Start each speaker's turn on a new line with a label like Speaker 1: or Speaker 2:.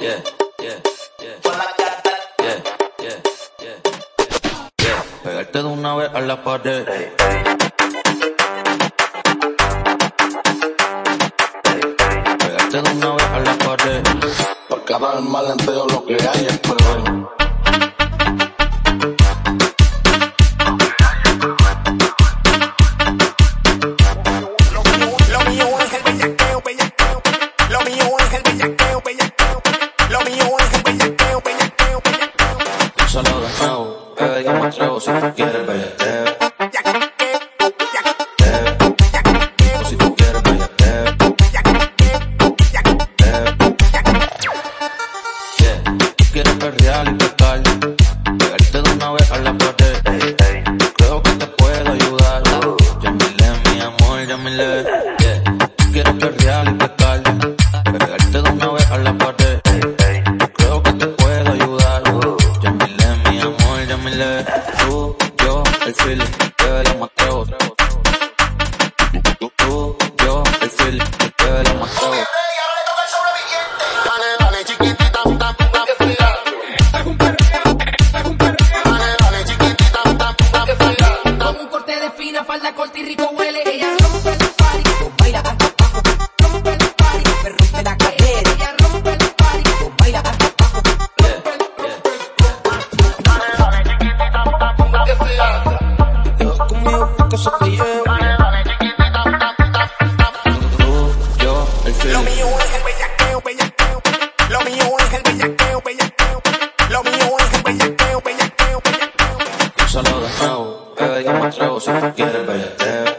Speaker 1: yeah, yeah, yeah. Yeah, yeah, yeah, yeah. Pegarte de una vez a la pared. Pegarte de una vez a la pared.
Speaker 2: Por cada malenteo lo que hay es perder.
Speaker 1: De nuevo. Bebé, yo me atrevo si tú quieres bellaqueo. O si tú quieres bellaqueo. Yeah. Tú quieres perrear y pecar. Pegarte de una vez a la pared. Creo que te puedo ayudar. Llámale, mi amor, llámale. Feeling. Bebé, lo más atrevo. Tú, yo, el feeling. Conmigo porque eso te llevo.
Speaker 2: Dale, dale,
Speaker 3: Lo mío es el bellaqueo, bellaqueo. Lo mío es el. Lo mío es el bellaqueo.
Speaker 1: Piénsalo de nuevo. Si tú quieres.